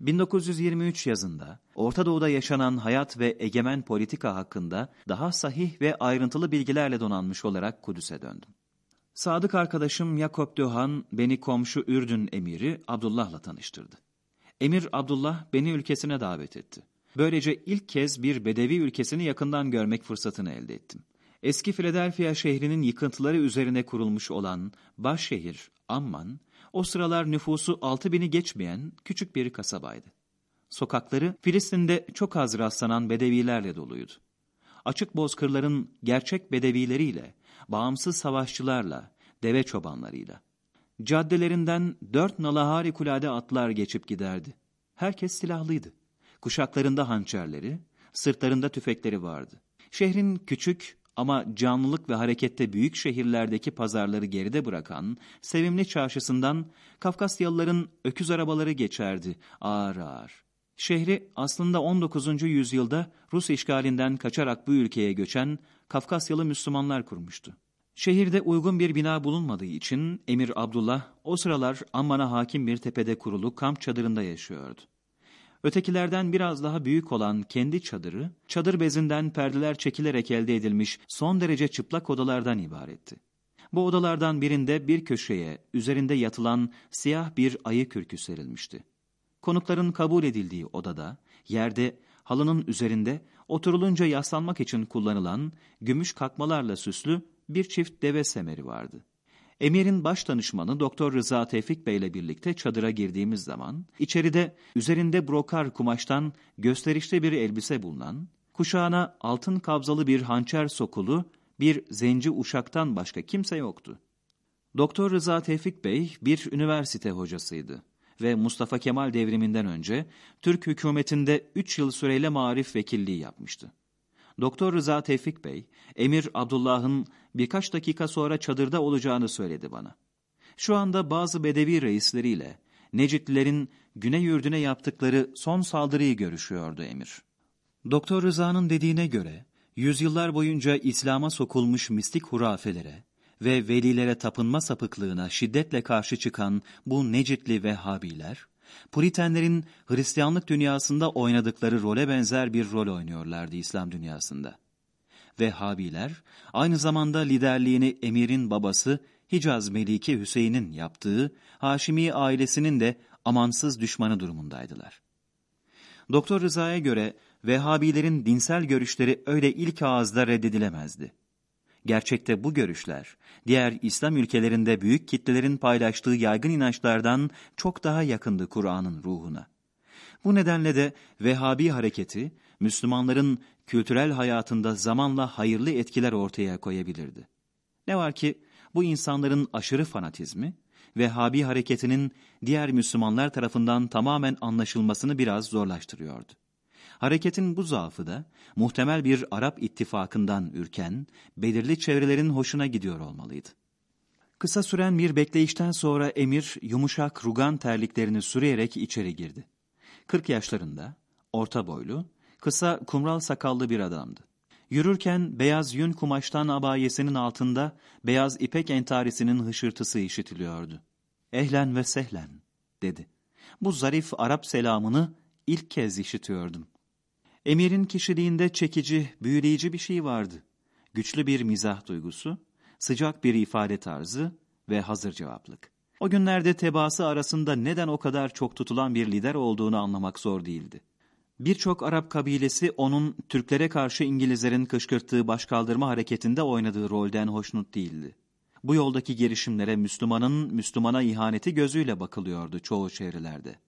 1923 yazında Orta Doğu'da yaşanan hayat ve egemen politika hakkında daha sahih ve ayrıntılı bilgilerle donanmış olarak Kudüs'e döndüm. Sadık arkadaşım Yakob Döhan beni komşu Ürdün emiri Abdullah'la tanıştırdı. Emir Abdullah beni ülkesine davet etti. Böylece ilk kez bir bedevi ülkesini yakından görmek fırsatını elde ettim. Eski Philadelphia şehrinin yıkıntıları üzerine kurulmuş olan başşehir Amman, o sıralar nüfusu 6 bini geçmeyen küçük bir kasabaydı. Sokakları Filistin'de çok az rastlanan bedevilerle doluydu. Açık bozkırların gerçek bedevileriyle, bağımsız savaşçılarla, deve çobanlarıyla. Caddelerinden dört nala harikulade atlar geçip giderdi. Herkes silahlıydı. Kuşaklarında hançerleri, sırtlarında tüfekleri vardı. Şehrin küçük ama canlılık ve harekette büyük şehirlerdeki pazarları geride bırakan sevimli çarşısından Kafkasyalıların öküz arabaları geçerdi ağır ağır. Şehri aslında 19. yüzyılda Rus işgalinden kaçarak bu ülkeye göçen Kafkasyalı Müslümanlar kurmuştu. Şehirde uygun bir bina bulunmadığı için Emir Abdullah o sıralar Amman'a hakim bir tepede kurulu kamp çadırında yaşıyordu. Ötekilerden biraz daha büyük olan kendi çadırı, çadır bezinden perdeler çekilerek elde edilmiş son derece çıplak odalardan ibaretti. Bu odalardan birinde bir köşeye üzerinde yatılan siyah bir ayı kürkü serilmişti. Konukların kabul edildiği odada, yerde, halının üzerinde oturulunca yaslanmak için kullanılan gümüş kakmalarla süslü bir çift deve semeri vardı. Emir'in baş danışmanı Doktor Rıza Tevfik Bey ile birlikte çadıra girdiğimiz zaman içeride üzerinde brokar kumaştan gösterişli bir elbise bulunan, kuşağına altın kabzalı bir hançer sokulu bir zenci uşaktan başka kimse yoktu. Doktor Rıza Tevfik Bey bir üniversite hocasıydı ve Mustafa Kemal devriminden önce Türk hükümetinde 3 yıl süreyle marif vekilliği yapmıştı. Doktor Rıza Tevfik Bey, Emir Abdullah'ın birkaç dakika sonra çadırda olacağını söyledi bana. Şu anda bazı bedevi reisleriyle Necitlilerin güney yurduna yaptıkları son saldırıyı görüşüyordu Emir. Doktor Rıza'nın dediğine göre, yüzyıllar boyunca İslam'a sokulmuş mistik hurafelere ve velilere tapınma sapıklığına şiddetle karşı çıkan bu Necitli Vehhabiler, Puritenlerin Hristiyanlık dünyasında oynadıkları role benzer bir rol oynuyorlardı İslam dünyasında. Vehhabiler aynı zamanda liderliğini emirin babası Hicaz Meliki Hüseyin'in yaptığı Haşimi ailesinin de amansız düşmanı durumundaydılar. Doktor Rıza'ya göre Vehhabilerin dinsel görüşleri öyle ilk ağızda reddedilemezdi. Gerçekte bu görüşler, diğer İslam ülkelerinde büyük kitlelerin paylaştığı yaygın inançlardan çok daha yakındı Kur'an'ın ruhuna. Bu nedenle de Vehhabi hareketi, Müslümanların kültürel hayatında zamanla hayırlı etkiler ortaya koyabilirdi. Ne var ki bu insanların aşırı fanatizmi, Vehhabi hareketinin diğer Müslümanlar tarafından tamamen anlaşılmasını biraz zorlaştırıyordu. Hareketin bu zaafı da muhtemel bir Arap ittifakından ürken, belirli çevrelerin hoşuna gidiyor olmalıydı. Kısa süren bir bekleyişten sonra emir yumuşak rugan terliklerini sürüyerek içeri girdi. Kırk yaşlarında, orta boylu, kısa kumral sakallı bir adamdı. Yürürken beyaz yün kumaştan abayesinin altında beyaz ipek entarisinin hışırtısı işitiliyordu. Ehlen ve sehlen, dedi. Bu zarif Arap selamını ilk kez işitiyordum. Emir'in kişiliğinde çekici, büyüleyici bir şey vardı. Güçlü bir mizah duygusu, sıcak bir ifade tarzı ve hazır cevaplık. O günlerde tebaası arasında neden o kadar çok tutulan bir lider olduğunu anlamak zor değildi. Birçok Arap kabilesi onun Türklere karşı İngilizlerin kışkırttığı başkaldırma hareketinde oynadığı rolden hoşnut değildi. Bu yoldaki girişimlere Müslümanın Müslümana ihaneti gözüyle bakılıyordu çoğu çevrelerde.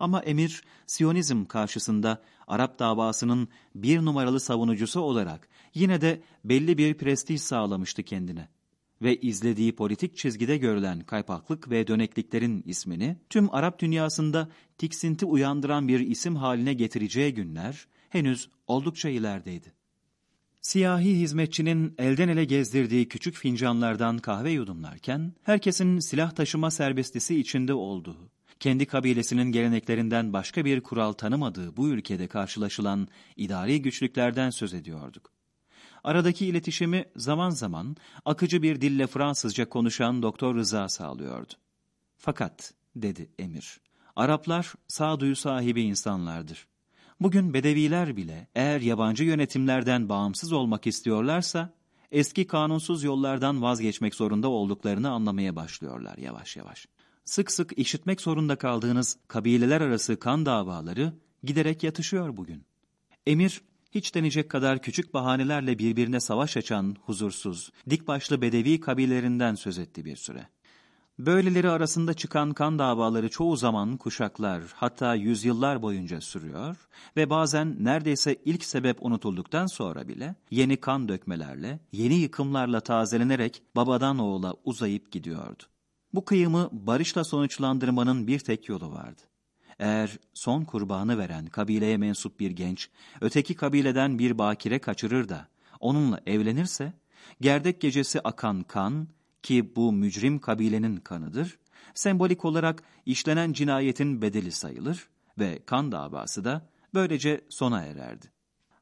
Ama emir Siyonizm karşısında Arap davasının bir numaralı savunucusu olarak yine de belli bir prestij sağlamıştı kendine. Ve izlediği politik çizgide görülen kaypaklık ve dönekliklerin ismini tüm Arap dünyasında tiksinti uyandıran bir isim haline getireceği günler henüz oldukça ilerideydi. Siyahi hizmetçinin elden ele gezdirdiği küçük fincanlardan kahve yudumlarken, herkesin silah taşıma serbestisi içinde olduğu, kendi kabilesinin geleneklerinden başka bir kural tanımadığı bu ülkede karşılaşılan idari güçlüklerden söz ediyorduk. Aradaki iletişimi zaman zaman akıcı bir dille Fransızca konuşan Doktor Rıza sağlıyordu. Fakat, dedi Emir, Araplar sağduyu sahibi insanlardır. Bugün Bedeviler bile eğer yabancı yönetimlerden bağımsız olmak istiyorlarsa, eski kanunsuz yollardan vazgeçmek zorunda olduklarını anlamaya başlıyorlar yavaş yavaş. Sık sık işitmek zorunda kaldığınız kabileler arası kan davaları giderek yatışıyor bugün. Emir, hiç denecek kadar küçük bahanelerle birbirine savaş açan huzursuz, dik başlı bedevi kabilelerinden söz etti bir süre. Böyleleri arasında çıkan kan davaları çoğu zaman kuşaklar hatta yüzyıllar boyunca sürüyor ve bazen neredeyse ilk sebep unutulduktan sonra bile yeni kan dökmelerle, yeni yıkımlarla tazelenerek babadan oğula uzayıp gidiyordu. Bu kıyımı barışla sonuçlandırmanın bir tek yolu vardı. Eğer son kurbanı veren kabileye mensup bir genç, öteki kabileden bir bakire kaçırır da onunla evlenirse, gerdek gecesi akan kan, ki bu mücrim kabilenin kanıdır, sembolik olarak işlenen cinayetin bedeli sayılır ve kan davası da böylece sona ererdi.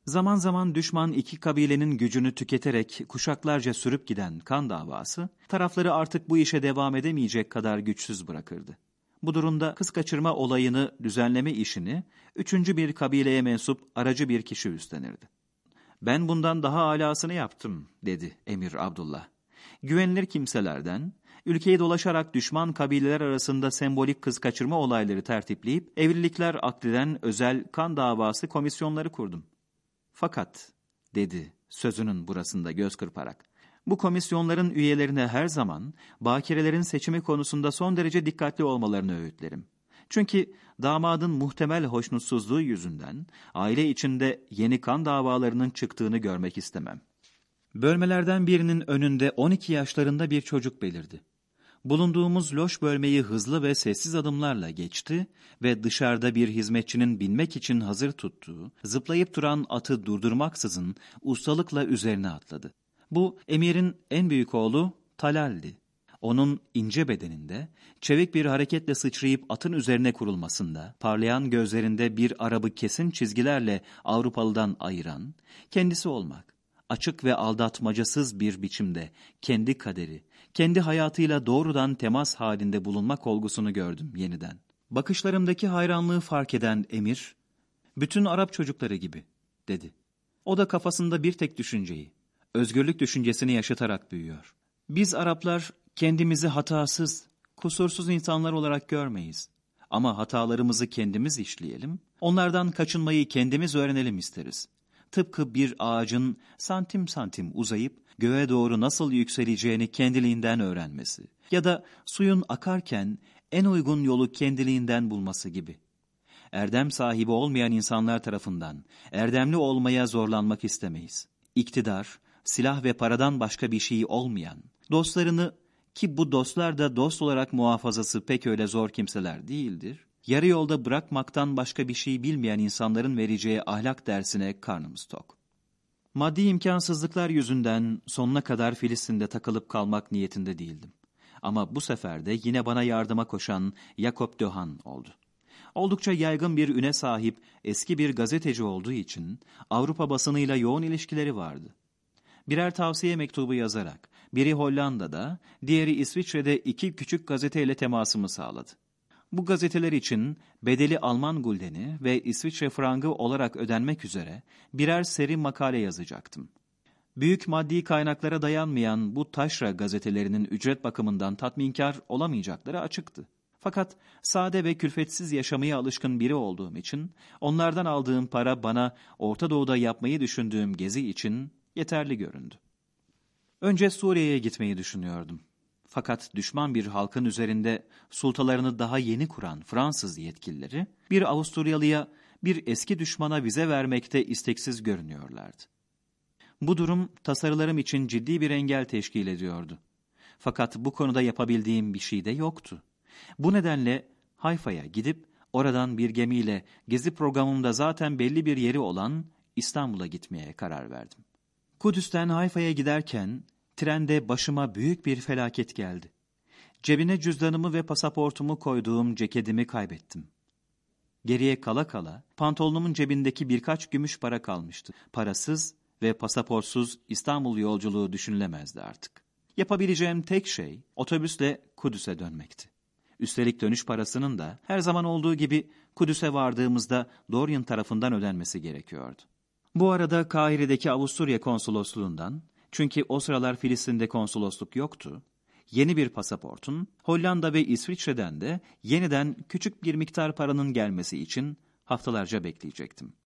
Zaman zaman düşman iki kabilenin gücünü tüketerek kuşaklarca sürüp giden kan davası, tarafları artık bu işe devam edemeyecek kadar güçsüz bırakırdı. Bu durumda kız kaçırma olayını düzenleme işini üçüncü bir kabileye mensup aracı bir kişi üstlenirdi. Ben bundan daha alasını yaptım, dedi Emir Abdullah güvenilir kimselerden, ülkeyi dolaşarak düşman kabileler arasında sembolik kız kaçırma olayları tertipleyip evlilikler akleden özel kan davası komisyonları kurdum. Fakat, dedi sözünün burasında göz kırparak, bu komisyonların üyelerine her zaman bakirelerin seçimi konusunda son derece dikkatli olmalarını öğütlerim. Çünkü damadın muhtemel hoşnutsuzluğu yüzünden aile içinde yeni kan davalarının çıktığını görmek istemem. Bölmelerden birinin önünde 12 yaşlarında bir çocuk belirdi. Bulunduğumuz loş bölmeyi hızlı ve sessiz adımlarla geçti ve dışarıda bir hizmetçinin binmek için hazır tuttuğu, zıplayıp duran atı durdurmaksızın ustalıkla üzerine atladı. Bu emirin en büyük oğlu Talal'di. Onun ince bedeninde, çevik bir hareketle sıçrayıp atın üzerine kurulmasında, parlayan gözlerinde bir Arabı kesin çizgilerle Avrupalıdan ayıran, kendisi olmak açık ve aldatmacasız bir biçimde kendi kaderi, kendi hayatıyla doğrudan temas halinde bulunmak olgusunu gördüm yeniden. Bakışlarımdaki hayranlığı fark eden Emir, bütün Arap çocukları gibi, dedi. O da kafasında bir tek düşünceyi, özgürlük düşüncesini yaşatarak büyüyor. Biz Araplar kendimizi hatasız, kusursuz insanlar olarak görmeyiz. Ama hatalarımızı kendimiz işleyelim, onlardan kaçınmayı kendimiz öğrenelim isteriz tıpkı bir ağacın santim santim uzayıp göğe doğru nasıl yükseleceğini kendiliğinden öğrenmesi ya da suyun akarken en uygun yolu kendiliğinden bulması gibi. Erdem sahibi olmayan insanlar tarafından erdemli olmaya zorlanmak istemeyiz. İktidar, silah ve paradan başka bir şey olmayan, dostlarını ki bu dostlar da dost olarak muhafazası pek öyle zor kimseler değildir, yarı yolda bırakmaktan başka bir şey bilmeyen insanların vereceği ahlak dersine karnımız tok. Maddi imkansızlıklar yüzünden sonuna kadar Filistin'de takılıp kalmak niyetinde değildim. Ama bu sefer de yine bana yardıma koşan Jakob Döhan oldu. Oldukça yaygın bir üne sahip eski bir gazeteci olduğu için Avrupa basınıyla yoğun ilişkileri vardı. Birer tavsiye mektubu yazarak biri Hollanda'da, diğeri İsviçre'de iki küçük gazeteyle temasımı sağladı. Bu gazeteler için bedeli Alman guldeni ve İsviçre frangı olarak ödenmek üzere birer seri makale yazacaktım. Büyük maddi kaynaklara dayanmayan bu taşra gazetelerinin ücret bakımından tatminkar olamayacakları açıktı. Fakat sade ve külfetsiz yaşamaya alışkın biri olduğum için onlardan aldığım para bana Orta Doğu'da yapmayı düşündüğüm gezi için yeterli göründü. Önce Suriye'ye gitmeyi düşünüyordum. Fakat düşman bir halkın üzerinde sultalarını daha yeni kuran Fransız yetkilileri bir Avusturyalıya bir eski düşmana vize vermekte isteksiz görünüyorlardı. Bu durum tasarılarım için ciddi bir engel teşkil ediyordu. Fakat bu konuda yapabildiğim bir şey de yoktu. Bu nedenle Hayfa'ya gidip oradan bir gemiyle gezi programımda zaten belli bir yeri olan İstanbul'a gitmeye karar verdim. Kudüs'ten Hayfa'ya giderken Trende başıma büyük bir felaket geldi. Cebine cüzdanımı ve pasaportumu koyduğum ceketimi kaybettim. Geriye kala kala pantolonumun cebindeki birkaç gümüş para kalmıştı. Parasız ve pasaportsuz İstanbul yolculuğu düşünülemezdi artık. Yapabileceğim tek şey otobüsle Kudüs'e dönmekti. Üstelik dönüş parasının da her zaman olduğu gibi Kudüs'e vardığımızda Dorian tarafından ödenmesi gerekiyordu. Bu arada Kahire'deki Avusturya konsolosluğundan, çünkü o sıralar Filistin'de konsolosluk yoktu, yeni bir pasaportun, Hollanda ve İsviçre'den de yeniden küçük bir miktar paranın gelmesi için haftalarca bekleyecektim.